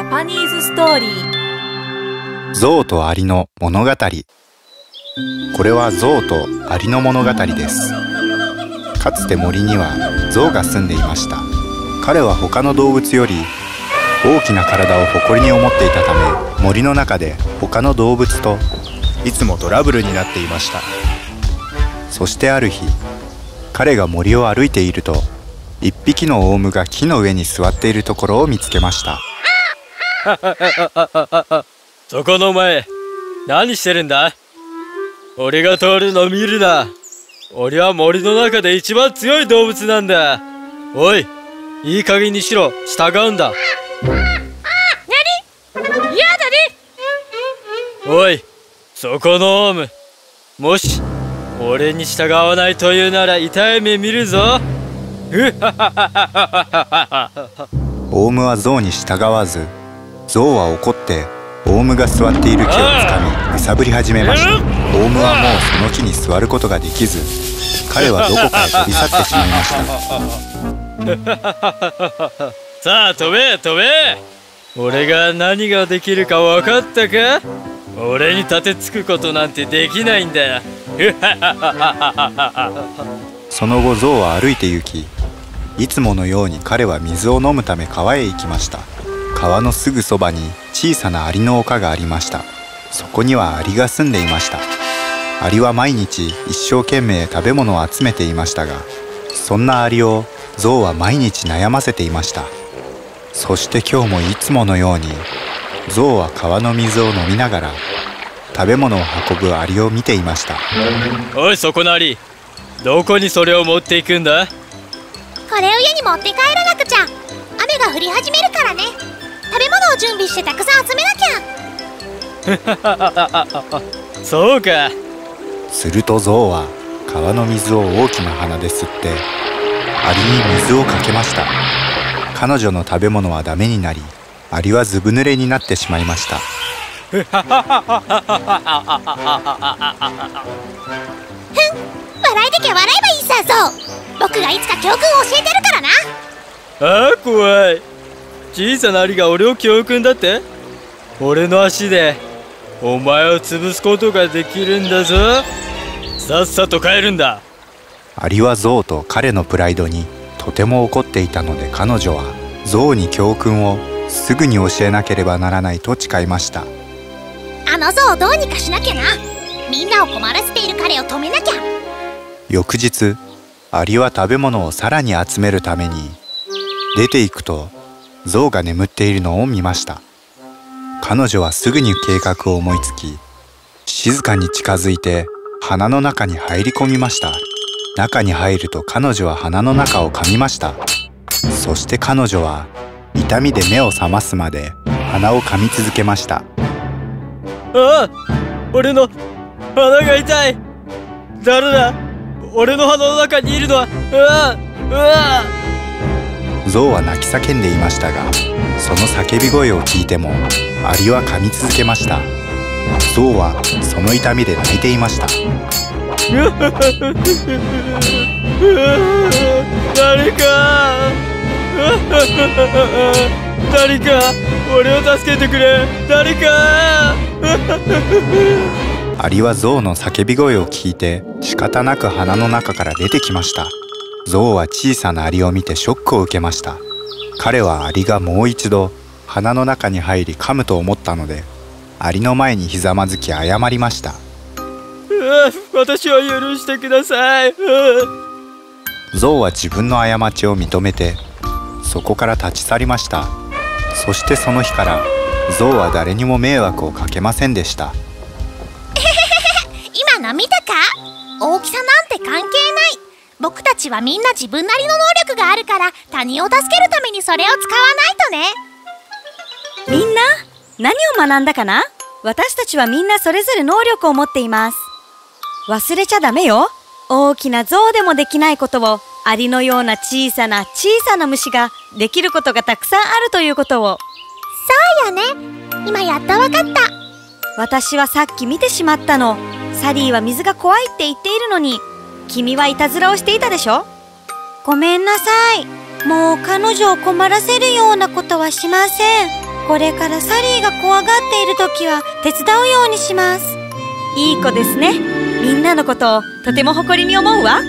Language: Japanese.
ャパニーズストーリー。象とアリの物語。これは象とアリの物語です。かつて森には象が住んでいました。彼は他の動物より大きな体を誇りに思っていたため森の中で他の動物といつもトラブルになっていました。そしてある日彼が森を歩いていると一匹のオウムが木の上に座っているところを見つけました。そこの前何してるんだ?俺が通るの見るな。俺は森の中で一番強い動物なんだ。おいいい加減にしろ。従うんだ。何嫌だねおいそこのオウムもし俺に従わないというなら痛い目見るぞオウムは象に従わず象は怒ってオウムが座っている木をつかみ揺さぶり始めました。オウムはもうその木に座ることができず彼はどこかへ飛び去ってしまいました。さあ飛べ飛べ。俺が何ができるか分かったか？俺に立てつくことなんてできないんだよ。その後象は歩いて行きいつものように彼は水を飲むため川へ行きました川のすぐそばに小さなアリの丘がありました。そこにはアリが住んでいました。アリは毎日一生懸命食べ物を集めていましたがそんなアリを象は毎日悩ませていました。そして今日もいつものように象は川の水を飲みながら食べ物を運ぶアリを見ていました。おいそこのアリ。どこにそれを持っていくんだ？これを家に持って帰らなくちゃ。雨が降り始めるからね食べ物を準備してたくさん集めなきゃ。そうか。すると象は川の水を大きな鼻で吸ってアリに水をかけました。彼女の食べ物はダメになりアリはずぶ濡れになってしまいました。ふん笑いできゃ笑えばいいさそう僕がいつか教訓を教えてるからな。ああ怖い小さなアリが俺を教訓だって？俺の足でお前を潰すことができるんだぞ。さっさと帰るんだ。アリは象と彼のプライドにとても怒っていたので彼女は象に教訓をすぐに教えなければならないと誓いました。あの象をどうにかしなきゃな。みんなを困らせている彼を止めなきゃ。翌日アリは食べ物をさらに集めるために出ていくと象が眠っているのを見ました。彼女はすぐに計画を思いつき静かに近づいて鼻の中に入り込みました。中に入ると彼女は鼻の中を噛みました。そして彼女は痛みで目を覚ますまで鼻を噛み続けました。ああ俺の鼻が痛い。誰だ？俺の鼻の中にいるのはうわうわ。象は泣き叫んでいましたがその叫び声を聞いてもアリは噛み続けました。象はその痛みで泣いていました。誰か誰か俺を助けてくれ。誰か。アリは象の叫び声を聞いて仕方なく鼻の中から出てきました象は小さなアリを見てショックを受けました。彼はアリがもう一度鼻の中に入り噛むと思ったのでアリの前にひざまずき謝りました。私を許してください。象は自分の過ちを認めてそこから立ち去りました。そしてその日から象は誰にも迷惑をかけませんでした。今の見たか？大きさなんて関係ない僕たちはみんな自分なりの能力があるから他人を助けるためにそれを使わないとね。みんな何を学んだかな？私たちはみんなそれぞれ能力を持っています。忘れちゃダメよ。大きな象でもできないことをアリのような小さな小さな虫ができることがたくさんあるということを。そうよね。今やっとわかった。私はさっき見てしまったの。サリーは水が怖いって言っているのに君はいたずらをしていたでしょ？ごめんなさい。もう彼女を困らせるようなことはしません。これからサリーが怖がっている時は手伝うようにします。いい子ですね。みんなのことをとても誇りに思うわ